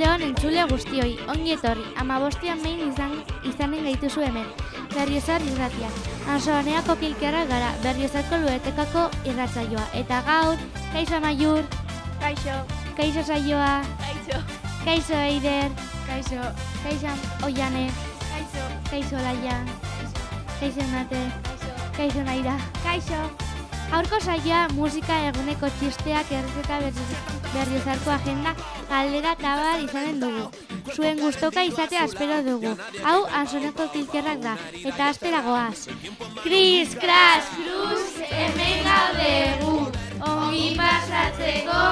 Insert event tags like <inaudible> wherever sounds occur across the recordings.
Arratxaldeon entzule guztioi, ongi etorri, ama bostian behin izan, izanen gaituzu hemen, berriozar irratia. Ansoaneako kilkeara gara, berriozarko luetekako irratzaioa. Eta gaur, kaixo maiur, Kaixo. kaixo saioa, Kaixo. kaixo eider, Kaixo. kaixo oiane, Kaixo. kaixo laia, kaixo nate, Kaixo. kaixo naira. Kaixo! Aurko saioa musika eguneko txisteak errezeta berriozarko agenda galdera eta bar izanen dugu. Zuen gustoka izatea espero dugu. Hau ansoneko kilkerrak da, eta astera goaz. Kris, kras, kruz, hemen gaude gu. Ongi pasatzeko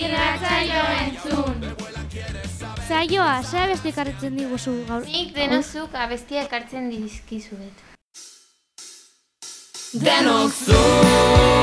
irratzaio entzun. Zaioa, zea beste ekarritzen diguzu gaur. Nik denozuk abestia ekartzen dizkizuet. Denok zu,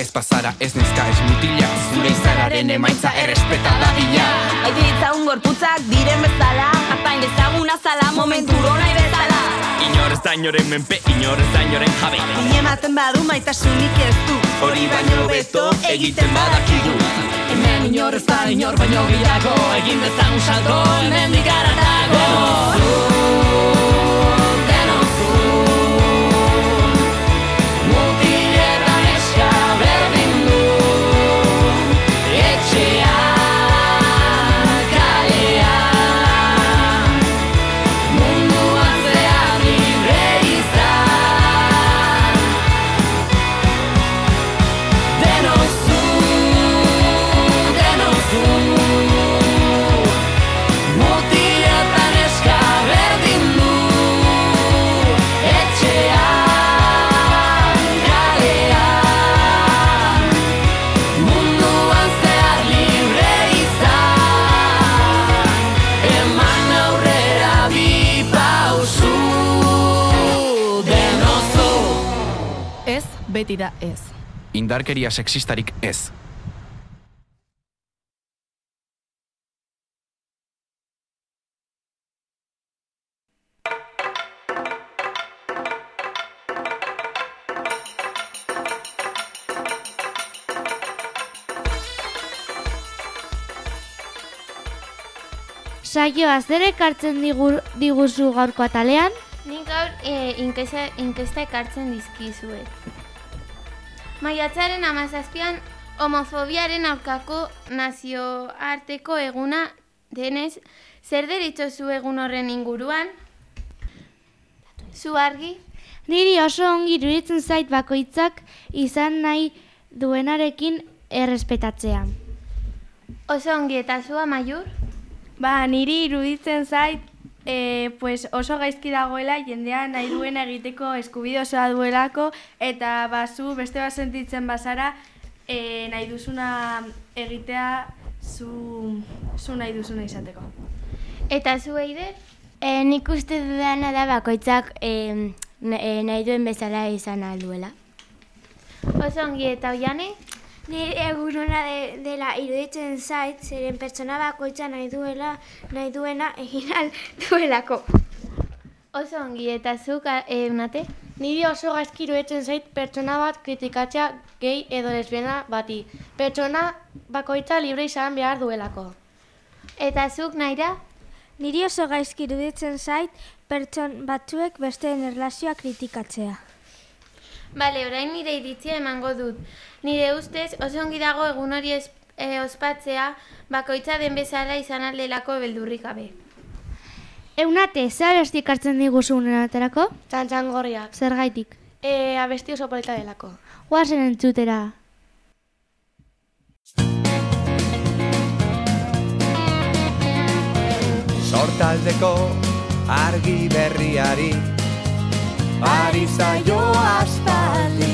ez bazara ez neska ez mutila. Zure izararen emaitza errespeta dadila. Aite ditzagun gorputzak diren bezala. Apain dezaguna zala momenturo nahi bezala. Inor ez da inoren menpe, inor ez da inoren jabe. Ine ematen badu maitasunik ez du. Hori baino beto egiten badakigu. Hemen inor ez da inor baino gehiago. Egin dezagun salto hemen digaratago beti da ez Indarkeria sexistarik ez Saioa, zer ekartzen digu, diguzu gaurko atalean? Nik gaur e, inkesta, inkesta ekartzen dizkizuet. Maiatzaren amazazpian homofobiaren aurkako nazioarteko eguna denez, zer deritzozu egun horren inguruan? Zu argi? Niri oso ongi iruditzen zait bakoitzak izan nahi duenarekin errespetatzea. Oso ongi eta zu amaiur? Ba, niri iruditzen zait, e, pues oso gaizki dagoela jendea nahi duena egiteko eskubide osoa duelako eta ba, zu beste bat sentitzen bazara e, nahi duzuna egitea zu, zu nahi duzuna izateko. Eta zu eider? E, nik uste dudana da bakoitzak e, nahi duen bezala izan alduela. Oso ongi eta oiane? Nire eguruna de, dela iruditzen zait, zeren pertsona bakoitza nahi duela, nahi duena egin al duelako. Oso ongi eta zuk e, unate? Niri oso gaizki iruditzen zait pertsona bat kritikatzea gehi edo lesbiana bati. Pertsona bakoitza libre izan behar duelako. Eta zuk naira? Niri oso gaizki iruditzen zait pertson batzuek besteen erlazioa kritikatzea. Bale, orain nire iritzia emango dut. Nire ustez oso ongi dago egun hori e, ospatzea bakoitza den bezala izan aldelako beldurrik gabe. Eunate, zer abesti hartzen diguzu unenaterako? Txantxan gorriak. Zer gaitik? E, abesti oso polita delako. Guazen entzutera. Sortaldeko argi berriari Ari zaio aspaldi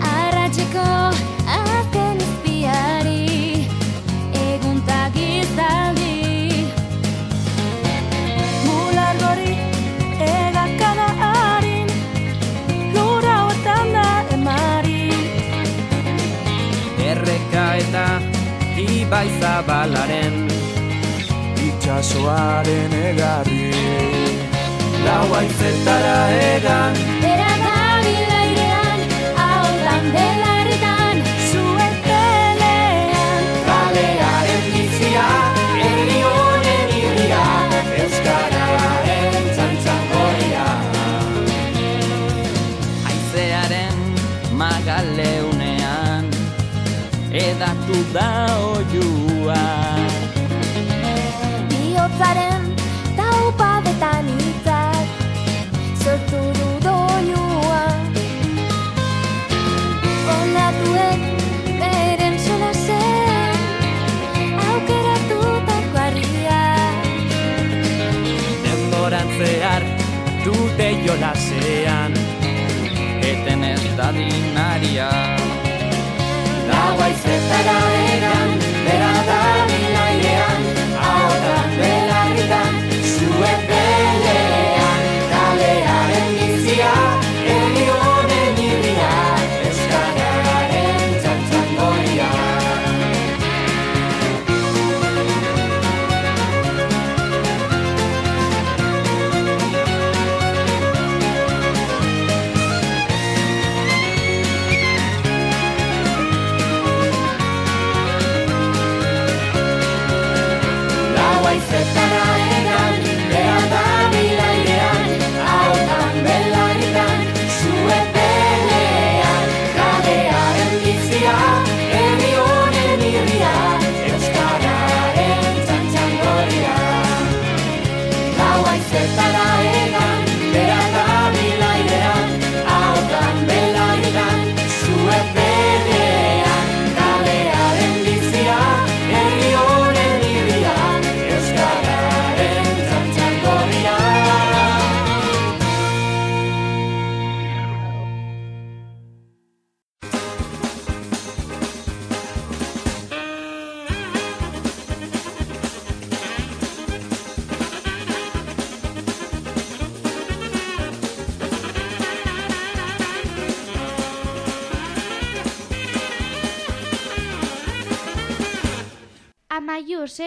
Arratxeko azken izpiari Eguntak izaldi Mular gori egakada harin Lura hotan da emari. Erreka eta ibai zabalaren Itxasoaren egarri Lau aizetara egan dinaria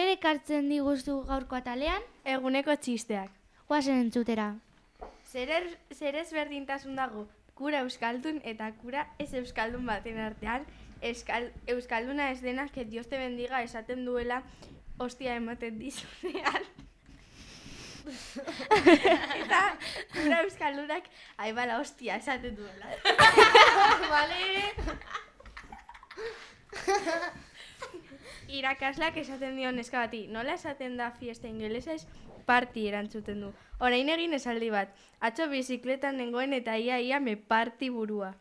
zer ekartzen diguzu gaurko atalean? Eguneko txisteak. Guazen entzutera. Zer, er, zer ezberdintasun dago kura euskaldun eta kura ez euskaldun baten artean, eskal, euskalduna ez dena que Dios te bendiga esaten duela ostia ematen dizunean. eta kura euskaldunak aibala ostia esaten duela. <laughs> Vale. <laughs> Irakaslak esaten dio neska bati, nola esaten da fiesta ingelesez parti erantzuten du. Orain egin esaldi bat, atzo bizikletan nengoen eta ia ia me parti burua.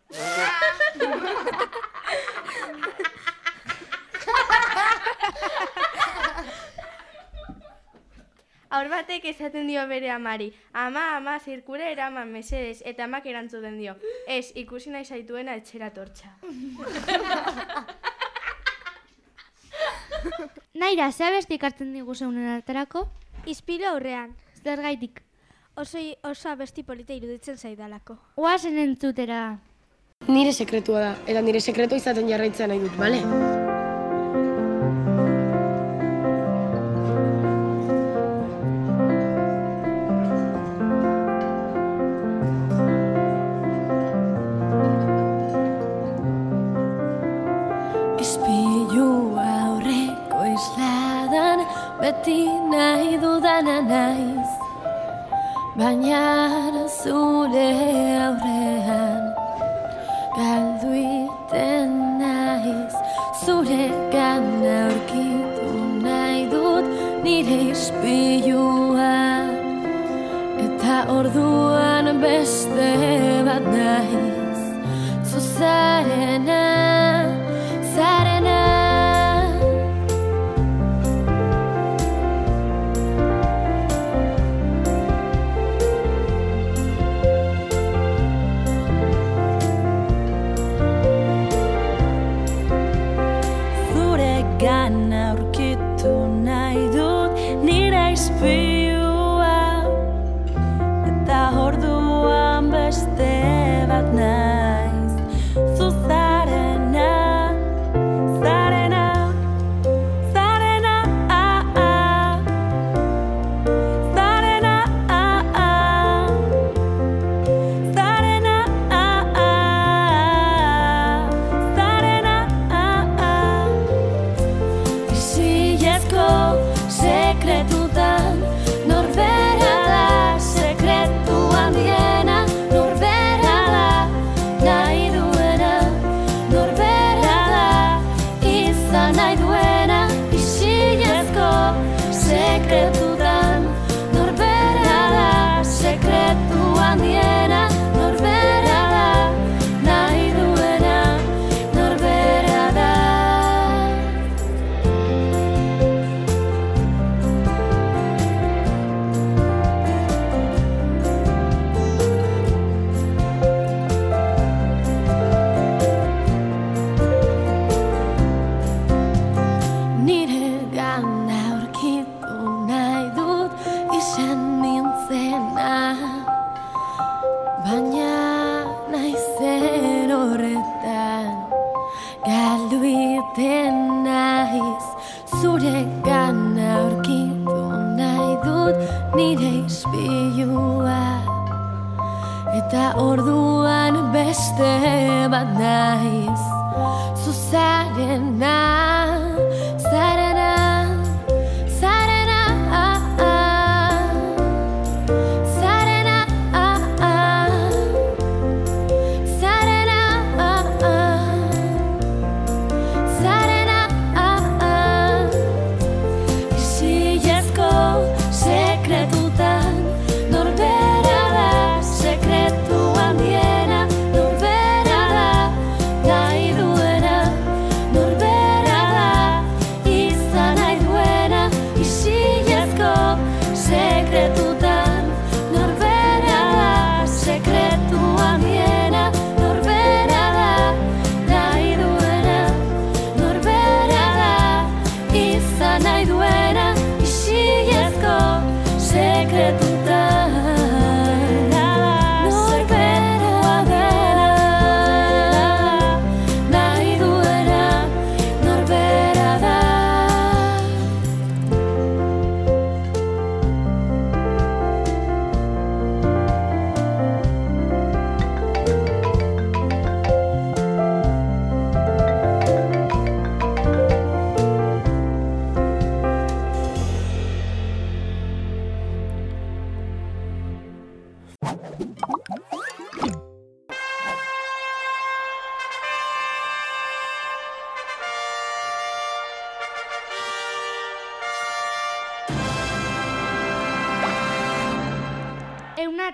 Aur batek esaten dio bere amari, ama, ama, zirkure eraman mesedes, eta amak erantzuten dio, ez, ikusi nahi zaituena etxera tortxa. <laughs> <laughs> Naira, ze abesti hartzen digu zeunen arterako? Ispiro aurrean. Zer gaitik? Oso, oso abesti polita iruditzen zaidalako. Oazen entzutera. Nire sekretua da, eta nire sekretua izaten jarraitzea nahi dut, bale? Zure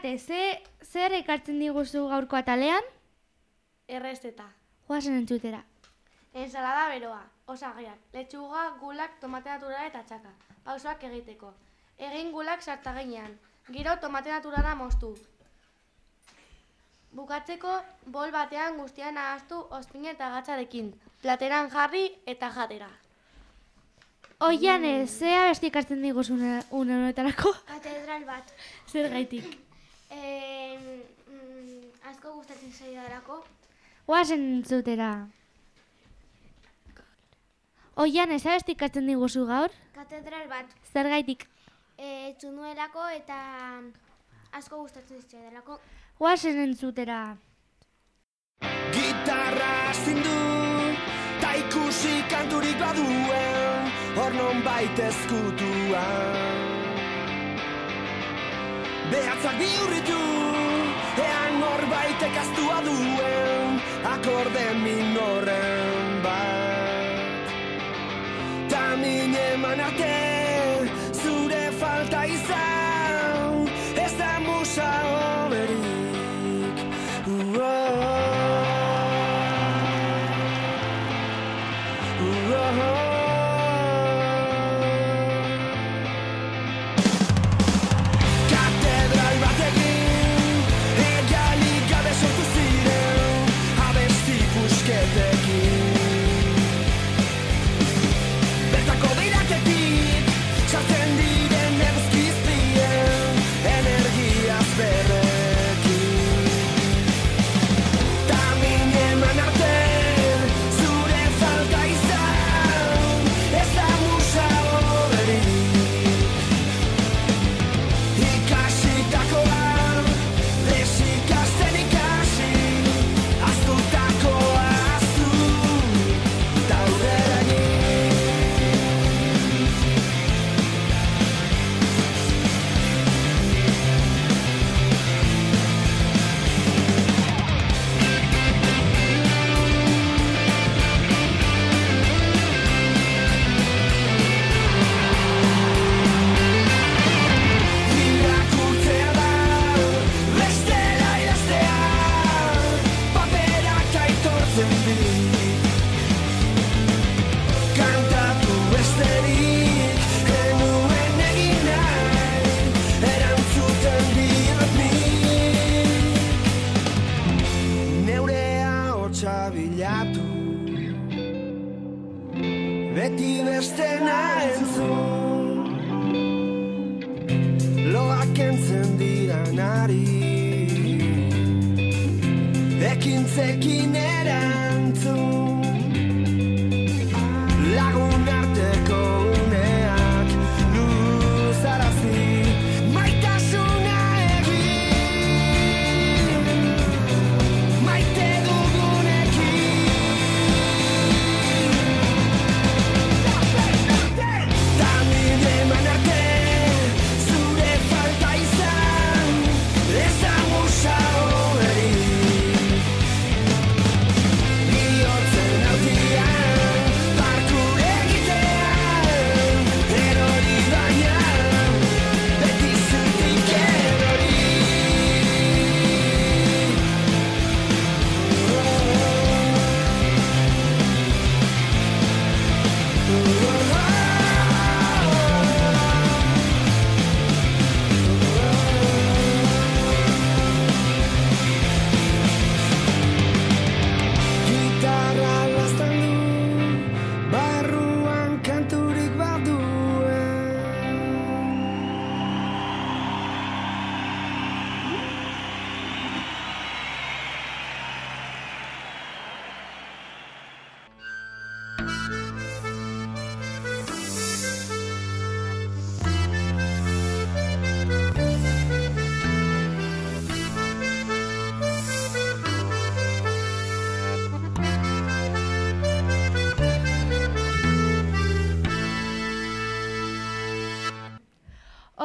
Oianate, ze, zer ekartzen diguzu gaurko atalean? Errezeta. Joazen entzutera. Ensalada beroa, osagiak, letxuga, gulak, tomate naturala eta txaka. Pausoak egiteko. Egin gulak sartaginean. Giro tomate naturala moztu. Bukatzeko, bol batean guztian nahaztu ospine eta gatzarekin. Plateran jarri eta jatera. Oiane, ze abesti ekartzen diguzu une une honetarako? Katedral bat. Zer gaitik? E, mm, asko gustatzen zaidarako. Joazen entzutera. Oiane, ze abesti ekartzen diguzu gaur? Katedral bat. Zer gaitik? E, txunuelako eta asko gustatzen zaidarako. Joazen entzutera. Gitarra hastin du, ta ikusi kanturik baduen, hor non baita ezkutuan. Behatzak bihurritu, ean norbaitek aztua duen, akorde minoren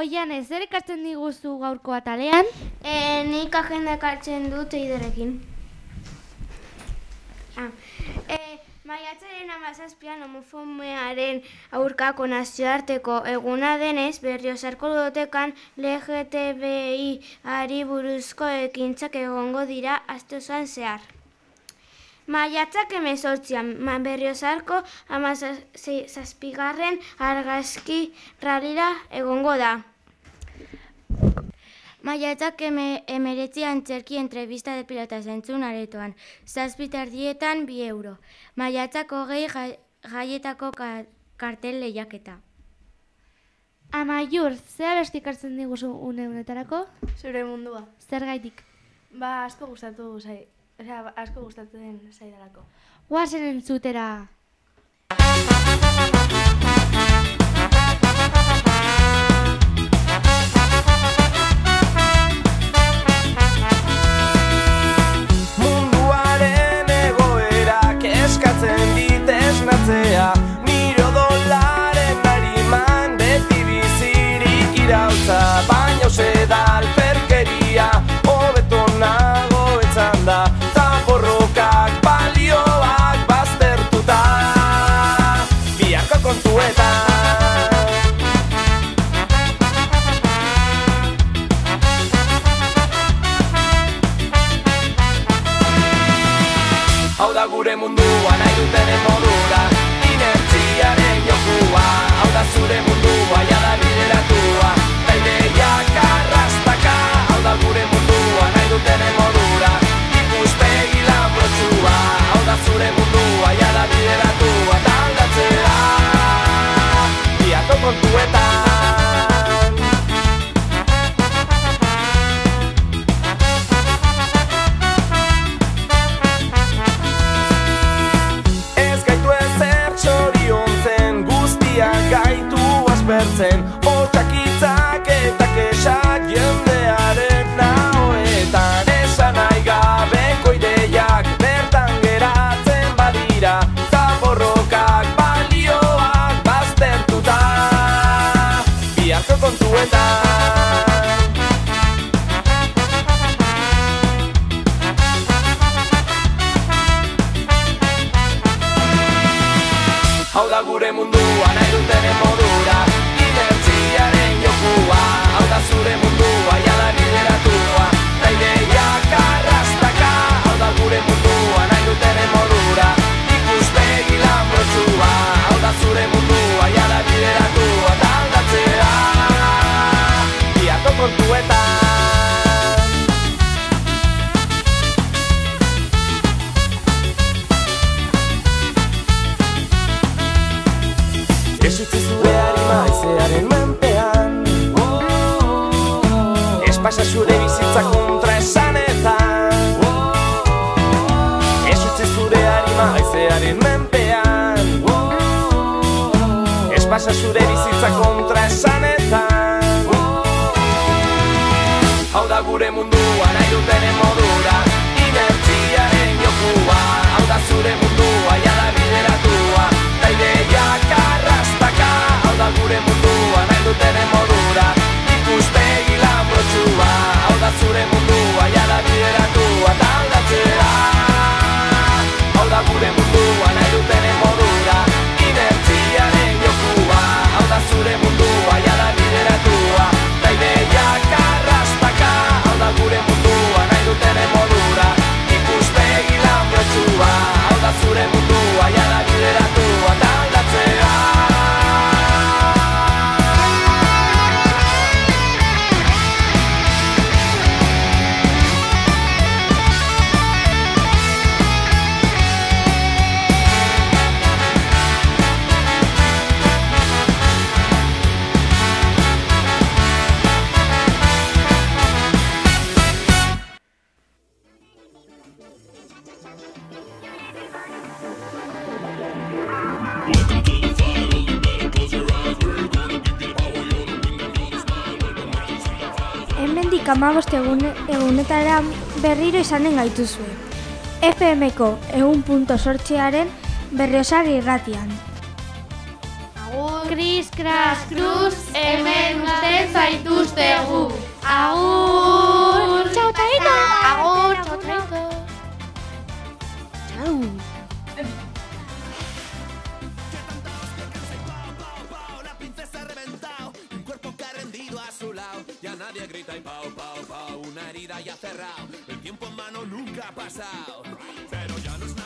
Oiane, zer ekartzen diguzu gaurko atalean? E, nik agenda ekartzen dut eiderekin. Ah, e, Maiatzaren amazazpian homofomearen aurkako nazioarteko eguna denez, berriozarko ludotekan LGTBI ari buruzko ekintzak egongo dira aste osoan zehar. Maiatzak emezortzian, berriozarko amazazpigarren argazki ralira egongo da. Maiatzak eme, emeretzi antzerki entrevista de pilota zentzun aretoan. Zazpitardietan bi euro. Maiatzak hogei gaietako ka, kartel lehiaketa. Amaiur, zea bestik hartzen diguzu une honetarako? Zure mundua. Zer gaitik? Ba, asko gustatu zai. Osea, asko gustatzen zaidalako. Guazen entzutera. cuenta. Pasa zure bizitza kontra esanetan Ez utzi zure harima aizearen menpean. Ez pasa zure bizitza kontra esanetan Hau da gure mundua nahi dutenen modura Inertziaren jokua. Hau da zure mundua jada bideratua Ta ideiak arrastaka Hau da gure mundua nahi dutenen egun, egunetara berriro izanen gaituzue. FMko egun punto sortxearen berriosar irratian. Agur, kris, kras, kruz, hemen usten zaituztegu. Agur, txautaito, agur, txautaito. Txau. su lado nadie grita y pau, pau, pau, una herida ya cerrado. El tiempo en mano nunca ha pasado, pero ya no es